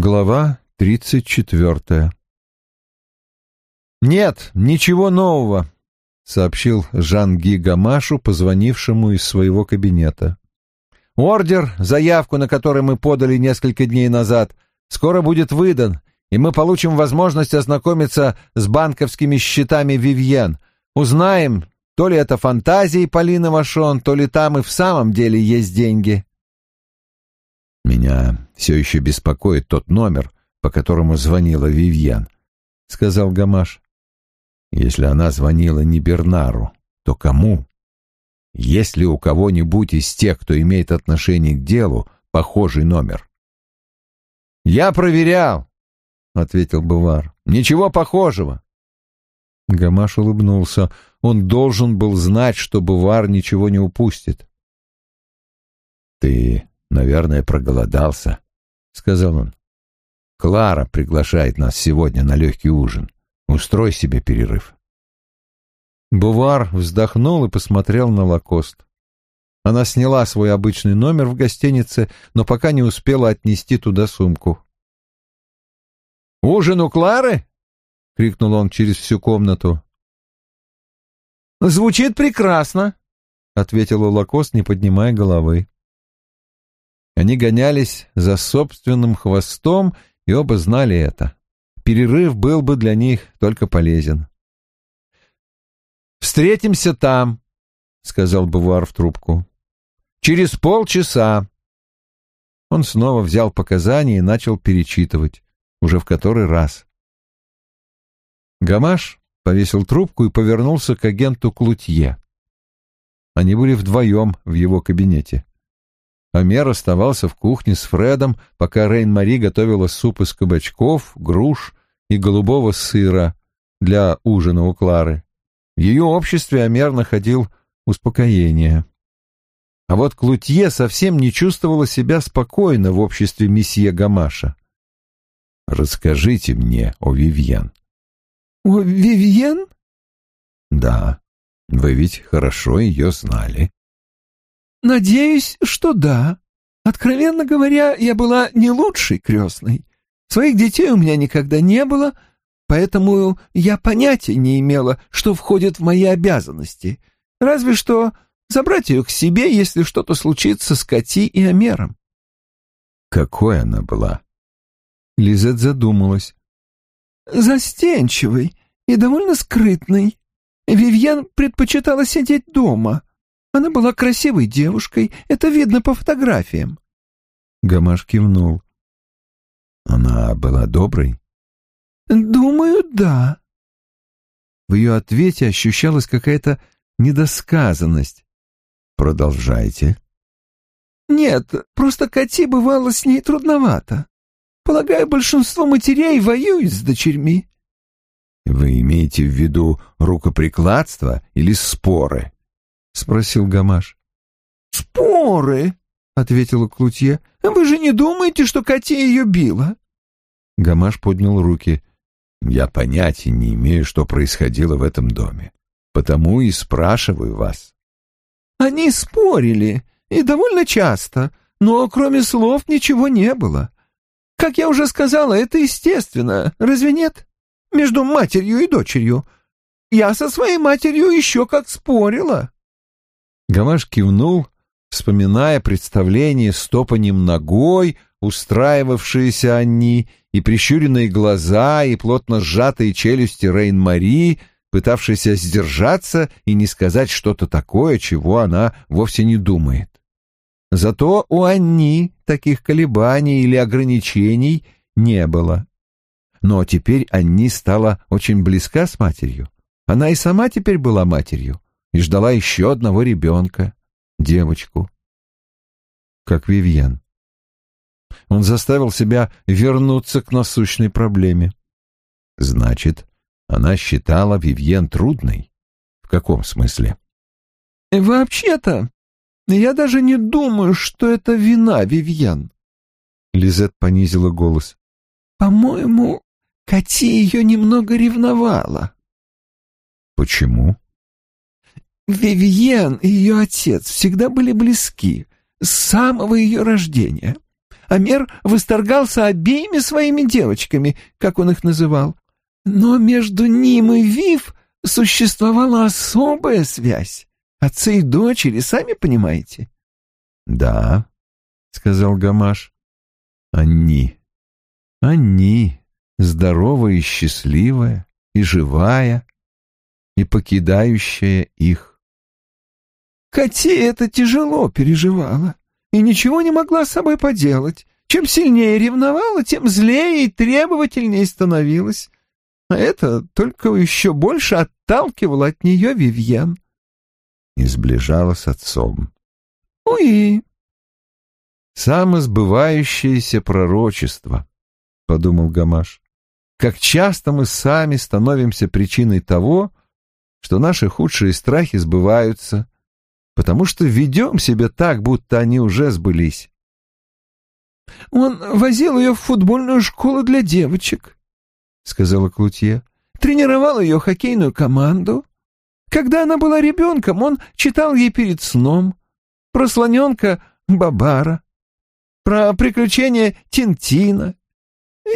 Глава тридцать четвертая «Нет, ничего нового», — сообщил Жан-Ги Гамашу, позвонившему из своего кабинета. «Ордер, заявку на который мы подали несколько дней назад, скоро будет выдан, и мы получим возможность ознакомиться с банковскими счетами Вивьен. Узнаем, то ли это фантазии Полины Вашон, то ли там и в самом деле есть деньги». «Меня все еще беспокоит тот номер, по которому звонила Вивьен», — сказал Гамаш. «Если она звонила не Бернару, то кому? Есть ли у кого-нибудь из тех, кто имеет отношение к делу, похожий номер?» «Я проверял», — ответил Бувар. «Ничего похожего». Гамаш улыбнулся. Он должен был знать, что Бувар ничего не упустит. «Ты наверное, проголодался», — сказал он. «Клара приглашает нас сегодня на легкий ужин. Устрой себе перерыв». Бувар вздохнул и посмотрел на Лакост. Она сняла свой обычный номер в гостинице, но пока не успела отнести туда сумку. «Ужин у Клары?» — крикнул он через всю комнату. «Звучит прекрасно», — ответила Лакост, не поднимая головы. Они гонялись за собственным хвостом, и оба знали это. Перерыв был бы для них только полезен. «Встретимся там», — сказал Бувар в трубку. «Через полчаса». Он снова взял показания и начал перечитывать, уже в который раз. Гамаш повесил трубку и повернулся к агенту Клутье. Они были вдвоем в его кабинете. Амер оставался в кухне с Фредом, пока Рейн-Мари готовила суп из кабачков, груш и голубого сыра для ужина у Клары. В ее обществе Амер находил успокоение. А вот Клутье совсем не чувствовала себя спокойно в обществе месье Гамаша. «Расскажите мне о Вивьен». «О Вивьен?» «Да, вы ведь хорошо ее знали». «Надеюсь, что да. Откровенно говоря, я была не лучшей крестной. Своих детей у меня никогда не было, поэтому я понятия не имела, что входит в мои обязанности. Разве что забрать ее к себе, если что-то случится с Кати и Амером». «Какой она была?» Лизет задумалась. «Застенчивой и довольно скрытной. Вивьен предпочитала сидеть дома». Она была красивой девушкой, это видно по фотографиям. Гамаш кивнул. Она была доброй? Думаю, да. В ее ответе ощущалась какая-то недосказанность. Продолжайте. Нет, просто Кати бывало с ней трудновато. Полагаю, большинство матерей воюют с дочерьми. Вы имеете в виду рукоприкладство или споры? — спросил Гамаш. «Споры», — ответила Клутье. «Вы же не думаете, что Катя ее била?» Гамаш поднял руки. «Я понятия не имею, что происходило в этом доме, потому и спрашиваю вас». «Они спорили, и довольно часто, но кроме слов ничего не было. Как я уже сказала, это естественно, разве нет? Между матерью и дочерью. Я со своей матерью еще как спорила». Гамаш кивнул, вспоминая представление с топанием ногой, устраивавшиеся они, и прищуренные глаза, и плотно сжатые челюсти Рейн-Мари, пытавшейся сдержаться и не сказать что-то такое, чего она вовсе не думает. Зато у Анни таких колебаний или ограничений не было. Но теперь Анни стала очень близка с матерью. Она и сама теперь была матерью и ждала еще одного ребенка, девочку, как Вивьен. Он заставил себя вернуться к насущной проблеме. Значит, она считала Вивьен трудной? В каком смысле? Вообще-то, я даже не думаю, что это вина Вивьен. Лизет понизила голос. По-моему, Кати ее немного ревновала. Почему? Вивьен и ее отец всегда были близки, с самого ее рождения. Амер восторгался обеими своими девочками, как он их называл. Но между ним и Вив существовала особая связь. Отцы и дочери, сами понимаете. — Да, — сказал Гамаш. — Они. Они, здоровая и счастливая, и живая, и покидающая их. Кати это тяжело переживала и ничего не могла с собой поделать. Чем сильнее ревновала, тем злее и требовательнее становилась. А это только еще больше отталкивало от нее Вивьен. И сближала с отцом. «Уи!» «Самосбывающееся пророчество», — подумал Гамаш. «Как часто мы сами становимся причиной того, что наши худшие страхи сбываются, потому что ведем себя так, будто они уже сбылись. «Он возил ее в футбольную школу для девочек», — сказала Клутье. «Тренировал ее хоккейную команду. Когда она была ребенком, он читал ей перед сном про слоненка Бабара, про приключения Тинтина.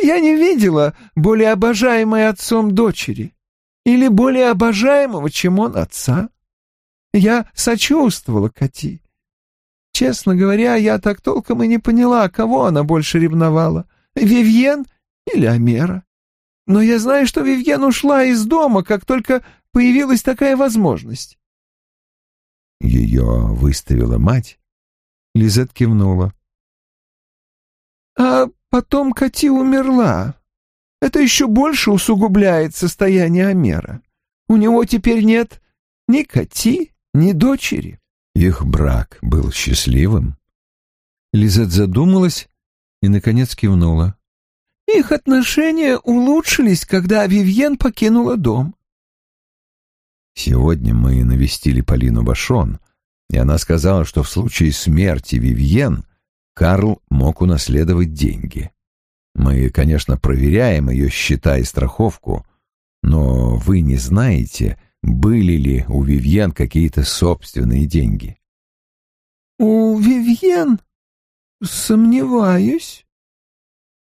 Я не видела более обожаемой отцом дочери или более обожаемого, чем он отца. Я сочувствовала Кати. Честно говоря, я так толком и не поняла, кого она больше ревновала — Вивьен или Амера. Но я знаю, что Вивьен ушла из дома, как только появилась такая возможность. Ее выставила мать. Лизет кивнула. А потом Кати умерла. Это еще больше усугубляет состояние Амера. У него теперь нет ни Кати, ни дочери. Их брак был счастливым. Лизет задумалась и, наконец, кивнула. Их отношения улучшились, когда Вивьен покинула дом. Сегодня мы навестили Полину Башон, и она сказала, что в случае смерти Вивьен Карл мог унаследовать деньги. Мы, конечно, проверяем ее счета и страховку, но вы не знаете, были ли у Вивьен какие-то собственные деньги. «У Вивьен? Сомневаюсь».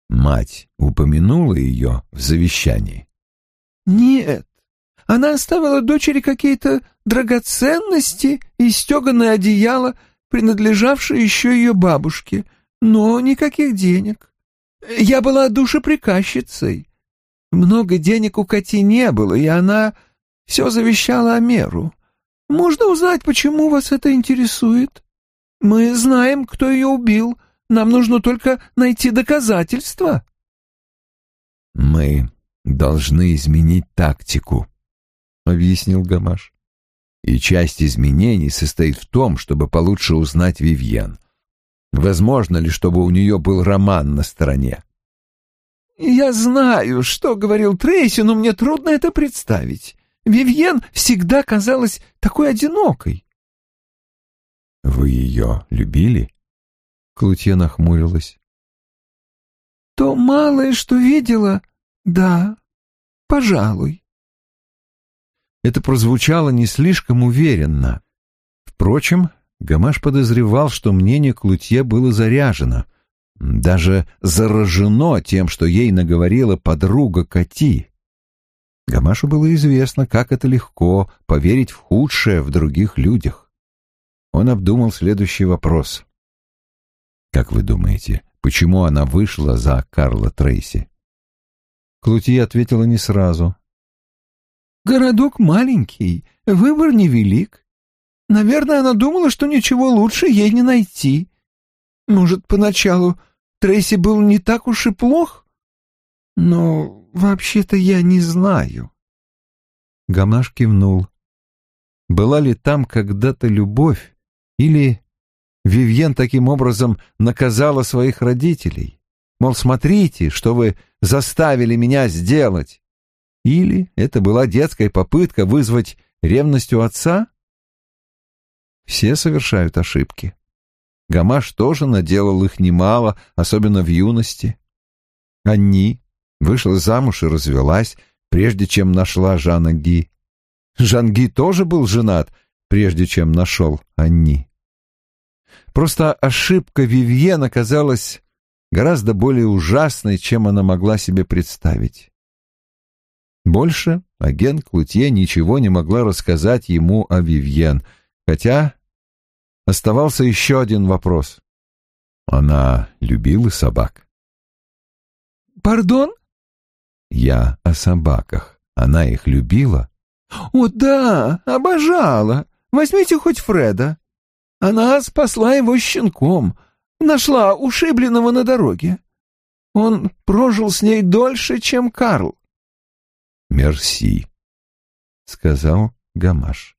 Мать упомянула ее в завещании. «Нет, она оставила дочери какие-то драгоценности и стеганое одеяло, принадлежавшее еще ее бабушке, но никаких денег. Я была душеприказчицей. Много денег у Кати не было, и она все завещала Амеру. Можно узнать, почему вас это интересует? Мы знаем, кто ее убил. Нам нужно только найти доказательства. Мы должны изменить тактику, объяснил Гамаш. И часть изменений состоит в том, чтобы получше узнать Вивьен. Возможно ли, чтобы у нее был роман на стороне? Я знаю, что говорил Трейси, но мне трудно это представить. Вивьен всегда казалась такой одинокой. Вы ее любили? Клутье нахмурилась. То малое, что видела, да, пожалуй. Это прозвучало не слишком уверенно. Впрочем, Гамаш подозревал, что мнение Клутье было заряжено, даже заражено тем, что ей наговорила подруга Кати. Гамашу было известно, как это легко поверить в худшее в других людях. Он обдумал следующий вопрос. «Как вы думаете, почему она вышла за Карла Трейси?» Клути ответила не сразу. «Городок маленький, выбор невелик. Наверное, она думала, что ничего лучше ей не найти. Может, поначалу Трейси был не так уж и плох? Но «Вообще-то я не знаю». Гамаш кивнул. Была ли там когда-то любовь? Или Вивьен таким образом наказала своих родителей? Мол, смотрите, что вы заставили меня сделать. Или это была детская попытка вызвать ревность у отца? Все совершают ошибки. Гамаш тоже наделал их немало, особенно в юности. Они Вышла замуж и развелась, прежде чем нашла Жана Ги. Жан Ги тоже был женат, прежде чем нашел Анни. Просто ошибка Вивьен оказалась гораздо более ужасной, чем она могла себе представить. Больше агент Клутье ничего не могла рассказать ему о Вивьен, хотя оставался еще один вопрос. Она любила собак? «Пардон?» «Я о собаках. Она их любила?» «О, да, обожала. Возьмите хоть Фреда. Она спасла его щенком, нашла ушибленного на дороге. Он прожил с ней дольше, чем Карл. «Мерси», — сказал Гамаш.